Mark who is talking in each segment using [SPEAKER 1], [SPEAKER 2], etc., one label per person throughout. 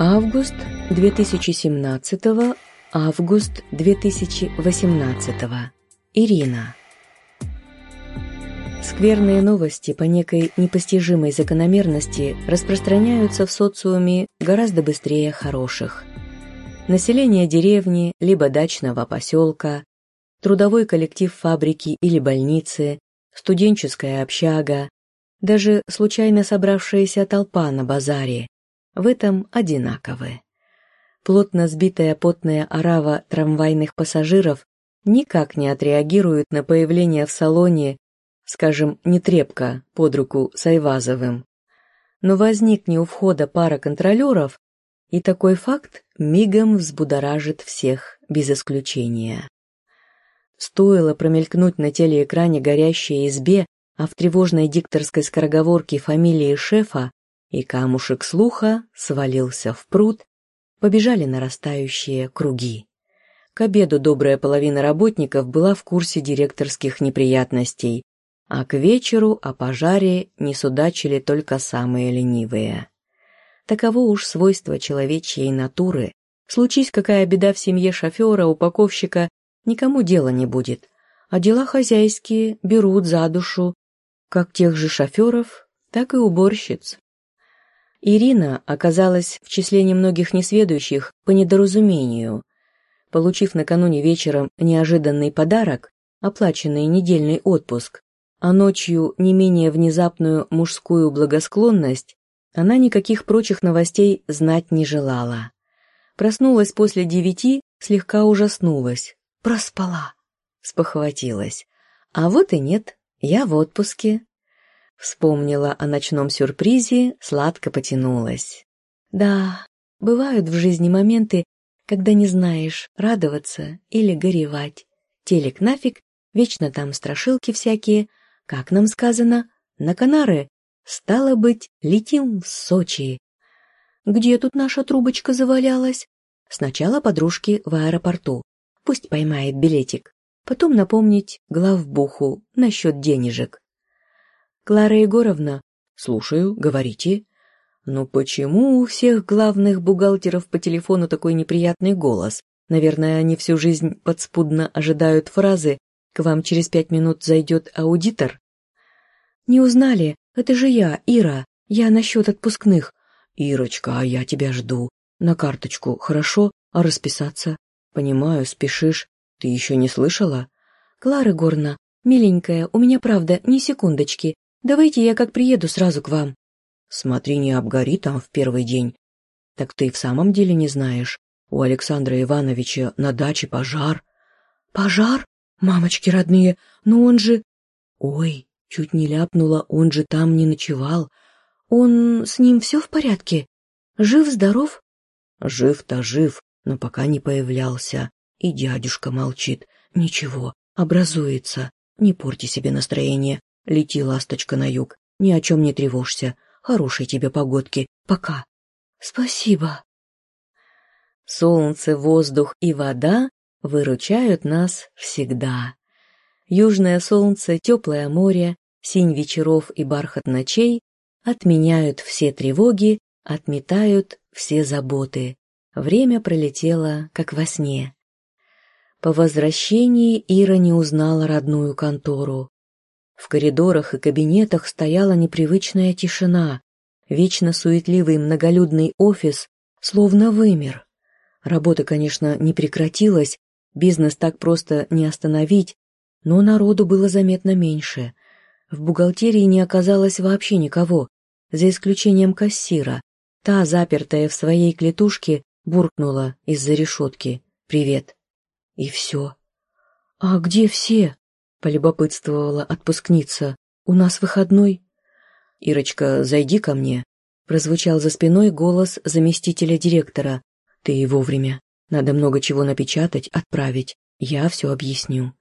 [SPEAKER 1] Август 2017 август 2018 Ирина. Скверные новости по некой непостижимой закономерности распространяются в социуме гораздо быстрее хороших. Население деревни либо дачного поселка, трудовой коллектив фабрики или больницы, студенческая общага, даже случайно собравшаяся толпа на базаре – в этом одинаковы. Плотно сбитая потная орава трамвайных пассажиров никак не отреагирует на появление в салоне, скажем, нетрепка под руку с Айвазовым. Но возникне у входа пара контролеров, и такой факт мигом взбудоражит всех без исключения. Стоило промелькнуть на телеэкране горящей избе, а в тревожной дикторской скороговорке фамилии шефа, и камушек слуха свалился в пруд, побежали нарастающие круги. К обеду добрая половина работников была в курсе директорских неприятностей, а к вечеру о пожаре не судачили только самые ленивые. Таково уж свойство человечьей натуры. Случись какая беда в семье шофера, упаковщика, никому дела не будет, а дела хозяйские берут за душу как тех же шоферов, так и уборщиц. Ирина оказалась в числе немногих несведущих по недоразумению. Получив накануне вечером неожиданный подарок, оплаченный недельный отпуск, а ночью не менее внезапную мужскую благосклонность, она никаких прочих новостей знать не желала. Проснулась после девяти, слегка ужаснулась. Проспала. Спохватилась. А вот и нет, я в отпуске. Вспомнила о ночном сюрпризе, сладко потянулась. Да, бывают в жизни моменты, когда не знаешь, радоваться или горевать. Телек нафиг, вечно там страшилки всякие. Как нам сказано, на Канары. Стало быть, летим в Сочи. Где тут наша трубочка завалялась? Сначала подружки в аэропорту. Пусть поймает билетик. Потом напомнить главбуху насчет денежек. «Клара Егоровна?» «Слушаю, говорите». «Ну почему у всех главных бухгалтеров по телефону такой неприятный голос? Наверное, они всю жизнь подспудно ожидают фразы «К вам через пять минут зайдет аудитор». «Не узнали? Это же я, Ира. Я насчет отпускных». «Ирочка, а я тебя жду. На карточку, хорошо? А расписаться?» «Понимаю, спешишь. Ты еще не слышала?» «Клара Горна, миленькая, у меня правда ни секундочки. Давайте я как приеду сразу к вам. Смотри, не обгори там в первый день. Так ты в самом деле не знаешь? У Александра Ивановича на даче пожар. Пожар? Мамочки родные, но он же... Ой, чуть не ляпнула, он же там не ночевал. Он... с ним все в порядке? Жив-здоров? Жив-то жив, но пока не появлялся. И дядюшка молчит. Ничего, образуется. Не порти себе настроение. Лети, ласточка, на юг. Ни о чем не тревожься. Хорошей тебе погодки. Пока. Спасибо. Солнце, воздух и вода выручают нас всегда. Южное солнце, теплое море, синь вечеров и бархат ночей отменяют все тревоги, отметают все заботы. Время пролетело, как во сне. По возвращении Ира не узнала родную контору. В коридорах и кабинетах стояла непривычная тишина. Вечно суетливый многолюдный офис словно вымер. Работа, конечно, не прекратилась, бизнес так просто не остановить, но народу было заметно меньше. В бухгалтерии не оказалось вообще никого, за исключением кассира. Та, запертая в своей клетушке, буркнула из-за решетки «Привет». И все. «А где все?» — полюбопытствовала отпускница. «У нас выходной?» «Ирочка, зайди ко мне», — прозвучал за спиной голос заместителя директора. «Ты и вовремя. Надо много чего напечатать, отправить. Я все объясню».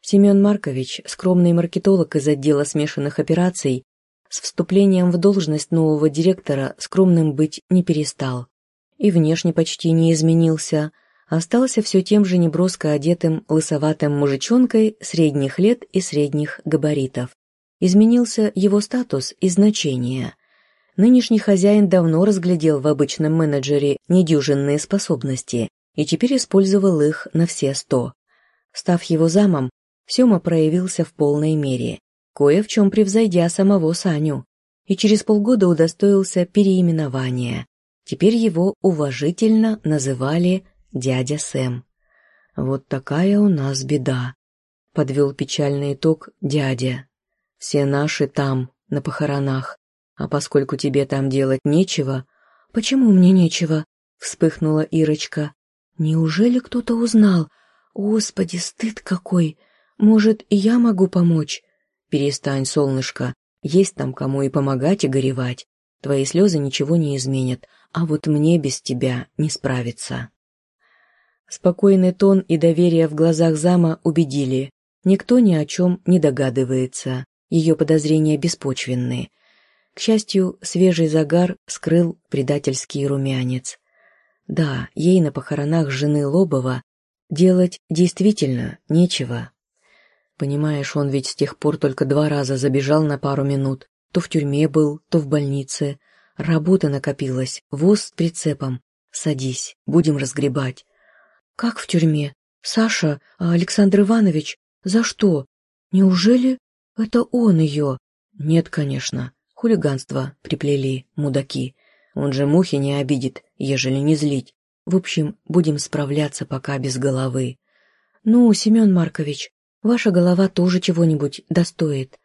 [SPEAKER 1] Семен Маркович, скромный маркетолог из отдела смешанных операций, с вступлением в должность нового директора скромным быть не перестал. И внешне почти не изменился — остался все тем же неброско одетым лысоватым мужичонкой средних лет и средних габаритов. Изменился его статус и значение. Нынешний хозяин давно разглядел в обычном менеджере недюжинные способности и теперь использовал их на все сто. Став его замом, Сёма проявился в полной мере, кое в чем превзойдя самого Саню, и через полгода удостоился переименования. Теперь его уважительно называли «дядя Сэм». «Вот такая у нас беда», — подвел печальный итог дядя. «Все наши там, на похоронах, а поскольку тебе там делать нечего...» «Почему мне нечего?» — вспыхнула Ирочка. «Неужели кто-то узнал? Господи, стыд какой! Может, и я могу помочь?» «Перестань, солнышко, есть там кому и помогать, и горевать. Твои слезы ничего не изменят, а вот мне без тебя не справиться». Спокойный тон и доверие в глазах зама убедили. Никто ни о чем не догадывается. Ее подозрения беспочвенны. К счастью, свежий загар скрыл предательский румянец. Да, ей на похоронах жены Лобова делать действительно нечего. Понимаешь, он ведь с тех пор только два раза забежал на пару минут. То в тюрьме был, то в больнице. Работа накопилась, воз с прицепом. Садись, будем разгребать. «Как в тюрьме? Саша, а Александр Иванович? За что? Неужели это он ее?» «Нет, конечно. Хулиганство приплели, мудаки. Он же мухи не обидит, ежели не злить. В общем, будем справляться пока без головы». «Ну, Семен Маркович, ваша голова тоже чего-нибудь достоит».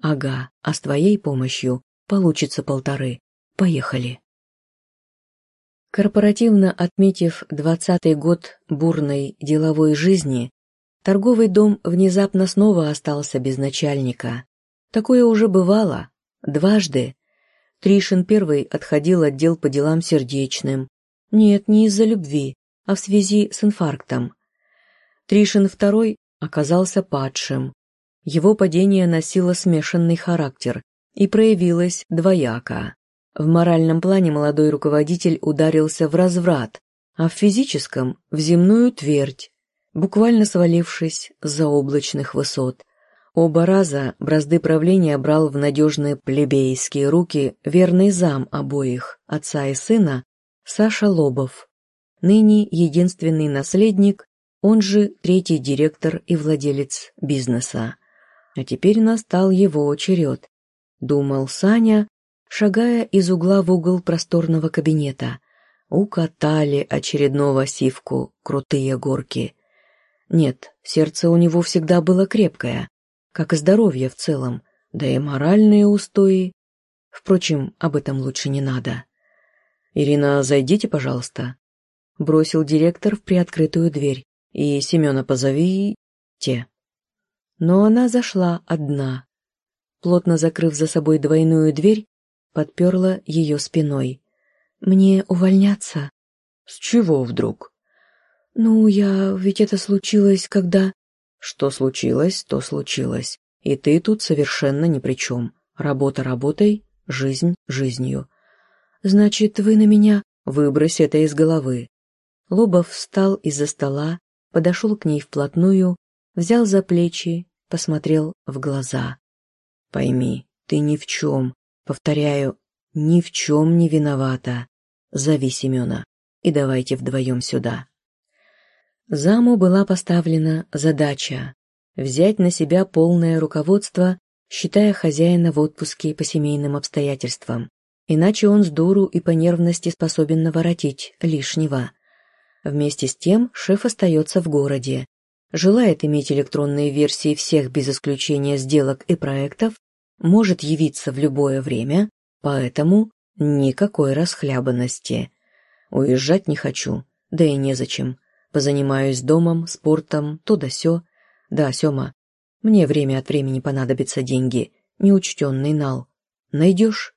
[SPEAKER 1] «Ага, а с твоей помощью получится полторы. Поехали». Корпоративно отметив двадцатый год бурной деловой жизни, торговый дом внезапно снова остался без начальника. Такое уже бывало. Дважды. Тришин первый отходил отдел по делам сердечным. Нет, не из-за любви, а в связи с инфарктом. Тришин второй оказался падшим. Его падение носило смешанный характер и проявилось двояко. В моральном плане молодой руководитель ударился в разврат, а в физическом – в земную твердь, буквально свалившись с заоблачных высот. Оба раза бразды правления брал в надежные плебейские руки верный зам обоих, отца и сына, Саша Лобов. Ныне единственный наследник, он же третий директор и владелец бизнеса. А теперь настал его черед. Думал Саня, шагая из угла в угол просторного кабинета. Укатали очередного сивку крутые горки. Нет, сердце у него всегда было крепкое, как и здоровье в целом, да и моральные устои. Впрочем, об этом лучше не надо. «Ирина, зайдите, пожалуйста», — бросил директор в приоткрытую дверь. «И Семена позови... те». Но она зашла одна. Плотно закрыв за собой двойную дверь, подперла ее спиной. «Мне увольняться?» «С чего вдруг?» «Ну, я... ведь это случилось, когда...» «Что случилось, то случилось. И ты тут совершенно ни при чем. Работа работой, жизнь жизнью». «Значит, вы на меня...» «Выбрось это из головы». Лобов встал из-за стола, подошел к ней вплотную, взял за плечи, посмотрел в глаза. «Пойми, ты ни в чем, Повторяю, ни в чем не виновата. Зови Семена и давайте вдвоем сюда. Заму была поставлена задача взять на себя полное руководство, считая хозяина в отпуске по семейным обстоятельствам, иначе он с дуру и по нервности способен наворотить лишнего. Вместе с тем шеф остается в городе, желает иметь электронные версии всех без исключения сделок и проектов может явиться в любое время, поэтому никакой расхлябанности. Уезжать не хочу, да и незачем. Позанимаюсь домом, спортом, то да сё. Да, Сёма, мне время от времени понадобятся деньги, неучтенный нал. Найдешь?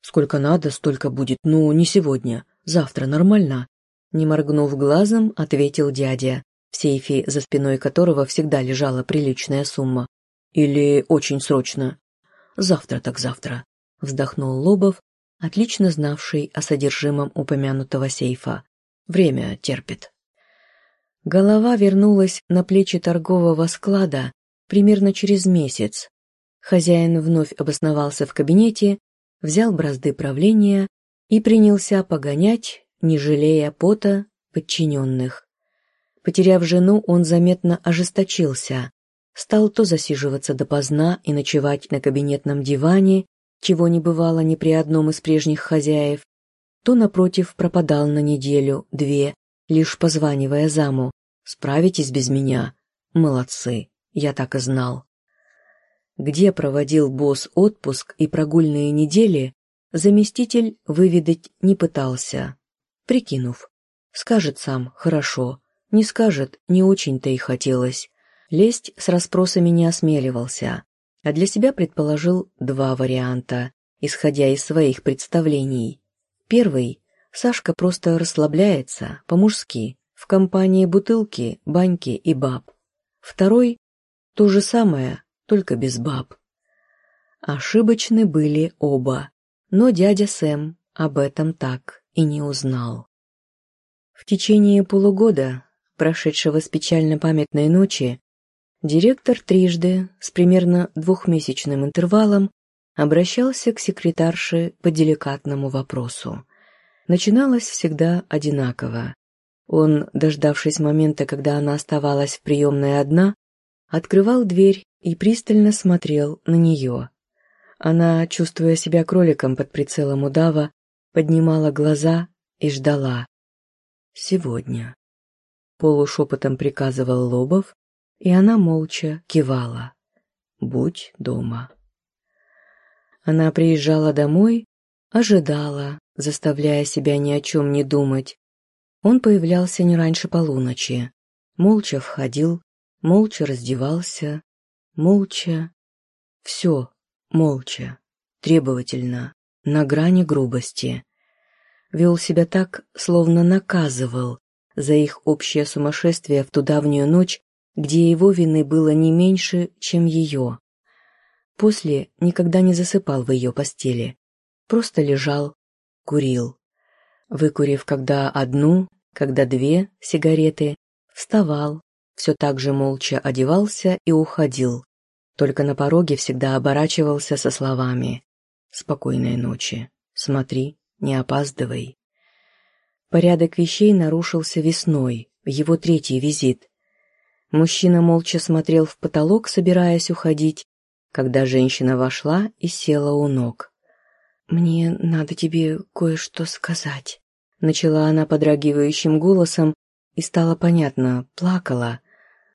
[SPEAKER 1] Сколько надо, столько будет, ну, не сегодня, завтра нормально. Не моргнув глазом, ответил дядя, в сейфе, за спиной которого всегда лежала приличная сумма. Или очень срочно. Завтра так завтра», — вздохнул Лобов, отлично знавший о содержимом упомянутого сейфа. «Время терпит». Голова вернулась на плечи торгового склада примерно через месяц. Хозяин вновь обосновался в кабинете, взял бразды правления и принялся погонять, не жалея пота, подчиненных. Потеряв жену, он заметно ожесточился, стал то засиживаться допоздна и ночевать на кабинетном диване, чего не бывало ни при одном из прежних хозяев, то, напротив, пропадал на неделю, две, лишь позванивая заму. «Справитесь без меня? Молодцы, я так и знал». Где проводил босс отпуск и прогульные недели, заместитель выведать не пытался, прикинув. Скажет сам «хорошо», не скажет «не очень-то и хотелось». Лезть с расспросами не осмеливался, а для себя предположил два варианта, исходя из своих представлений. Первый – Сашка просто расслабляется, по-мужски, в компании бутылки, баньки и баб. Второй – то же самое, только без баб. Ошибочны были оба, но дядя Сэм об этом так и не узнал. В течение полугода, прошедшего с печально памятной ночи, Директор трижды, с примерно двухмесячным интервалом, обращался к секретарше по деликатному вопросу. Начиналось всегда одинаково. Он, дождавшись момента, когда она оставалась в приемной одна, открывал дверь и пристально смотрел на нее. Она, чувствуя себя кроликом под прицелом удава, поднимала глаза и ждала. «Сегодня», — полушепотом приказывал Лобов, и она молча кивала. «Будь дома». Она приезжала домой, ожидала, заставляя себя ни о чем не думать. Он появлялся не раньше полуночи, молча входил, молча раздевался, молча... Все, молча, требовательно, на грани грубости. Вел себя так, словно наказывал за их общее сумасшествие в ту давнюю ночь, где его вины было не меньше, чем ее. После никогда не засыпал в ее постели, просто лежал, курил. Выкурив когда одну, когда две сигареты, вставал, все так же молча одевался и уходил. Только на пороге всегда оборачивался со словами «Спокойной ночи, смотри, не опаздывай». Порядок вещей нарушился весной, его третий визит – Мужчина молча смотрел в потолок, собираясь уходить, когда женщина вошла и села у ног. «Мне надо тебе кое-что сказать», — начала она подрагивающим голосом, и стало понятно, плакала.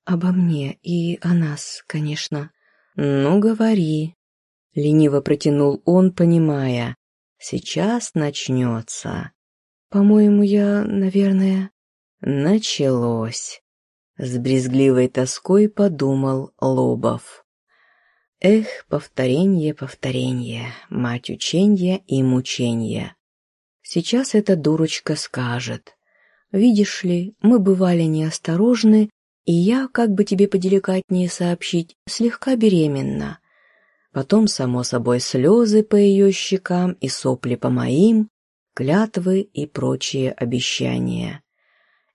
[SPEAKER 1] «Обо мне и о нас, конечно». «Ну, говори», — лениво протянул он, понимая. «Сейчас начнется». «По-моему, я, наверное...» «Началось», с брезгливой тоской подумал Лобов. Эх, повторение, повторение, мать ученья и мученья. Сейчас эта дурочка скажет. Видишь ли, мы бывали неосторожны, и я, как бы тебе поделикатнее сообщить, слегка беременна. Потом, само собой, слезы по ее щекам и сопли по моим, клятвы и прочие обещания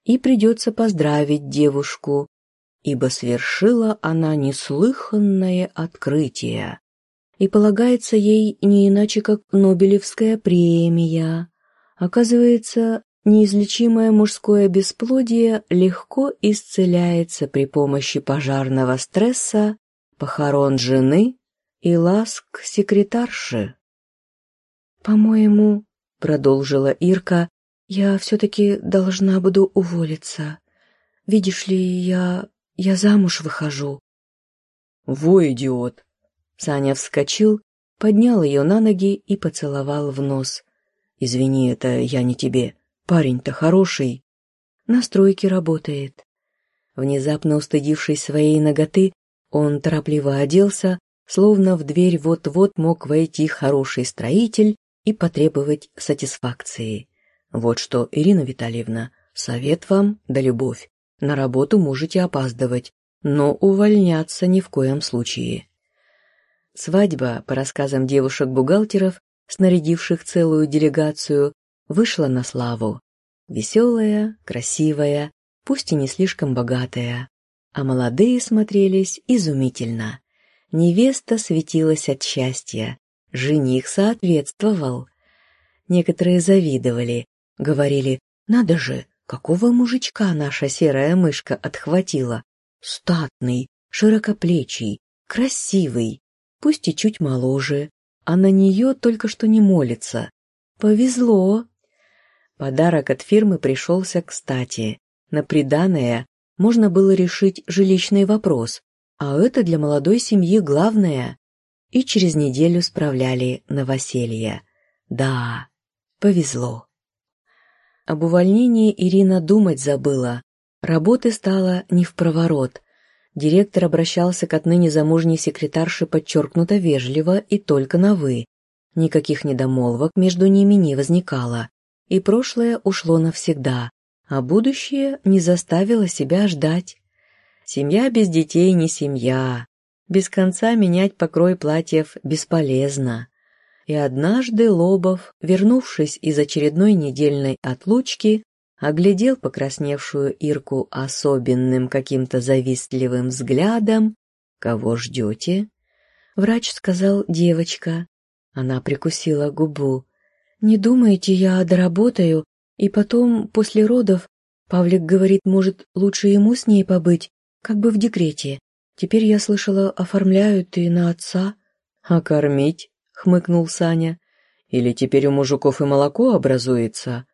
[SPEAKER 1] и придется поздравить девушку, ибо свершила она неслыханное открытие, и полагается ей не иначе, как Нобелевская премия. Оказывается, неизлечимое мужское бесплодие легко исцеляется при помощи пожарного стресса, похорон жены и ласк секретарши. «По-моему», — продолжила Ирка, я все-таки должна буду уволиться. Видишь ли, я... я замуж выхожу.
[SPEAKER 2] Во, идиот! Саня вскочил, поднял ее на ноги и поцеловал в нос. Извини, это я не тебе. Парень-то хороший.
[SPEAKER 1] На стройке работает. Внезапно устыдившись своей ноготы, он торопливо оделся, словно в дверь вот-вот мог войти хороший строитель и потребовать сатисфакции. Вот что, Ирина Витальевна, совет вам да любовь. На работу можете опаздывать, но увольняться ни в коем случае. Свадьба, по рассказам девушек-бухгалтеров, снарядивших целую делегацию, вышла на славу. Веселая, красивая, пусть и не слишком богатая. А молодые смотрелись изумительно. Невеста светилась от счастья. жених соответствовал. Некоторые завидовали, говорили, надо же, какого мужичка наша серая мышка отхватила. Статный, широкоплечий, красивый, пусть и чуть моложе, а на нее только что не молится. Повезло. Подарок от фирмы пришелся кстати. На приданое можно было решить жилищный вопрос, а это для молодой семьи главное. И через неделю справляли новоселье. Да, повезло. Об увольнении Ирина думать забыла. Работы стало не в проворот. Директор обращался к отныне замужней секретарше подчеркнуто вежливо и только на «вы». Никаких недомолвок между ними не возникало. И прошлое ушло навсегда, а будущее не заставило себя ждать. Семья без детей не семья. Без конца менять покрой платьев бесполезно. И однажды Лобов, вернувшись из очередной недельной отлучки, оглядел покрасневшую Ирку особенным каким-то завистливым взглядом. «Кого ждете?» Врач сказал «девочка». Она прикусила губу. «Не думайте, я доработаю, и потом, после родов, Павлик говорит, может, лучше ему с ней побыть, как бы в декрете. Теперь я слышала, оформляют и на отца».
[SPEAKER 2] «А кормить?» — хмыкнул Саня. «Или теперь у мужиков и молоко образуется?»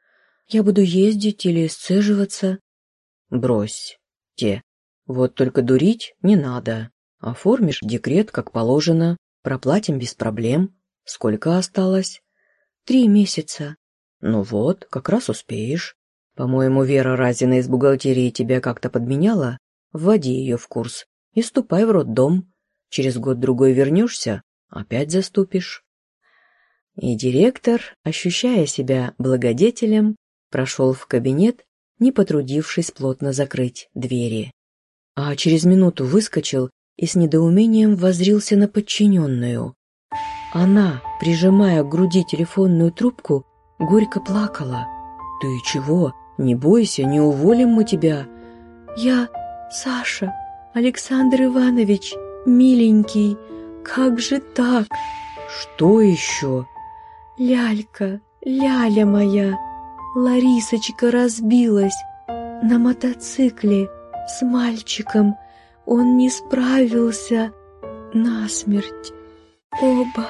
[SPEAKER 1] Я буду ездить или сцеживаться.
[SPEAKER 2] Брось, те. Вот только дурить не надо. Оформишь декрет, как положено, проплатим без проблем. Сколько осталось?
[SPEAKER 1] Три месяца.
[SPEAKER 2] Ну вот, как раз успеешь. По-моему, Вера Разина из бухгалтерии тебя как-то подменяла. Вводи ее в курс и ступай в роддом. Через год-другой вернешься, опять заступишь. И директор, ощущая себя благодетелем, прошел в кабинет, не потрудившись плотно закрыть двери. А через минуту выскочил и с недоумением возрился на подчиненную. Она, прижимая к груди телефонную трубку, горько плакала. «Ты чего? Не бойся, не уволим мы тебя!»
[SPEAKER 1] «Я Саша, Александр Иванович, миленький, как же так?»
[SPEAKER 2] «Что еще?»
[SPEAKER 1] «Лялька, ляля моя!» Ларисочка разбилась на мотоцикле с мальчиком. Он не справился насмерть. Оба.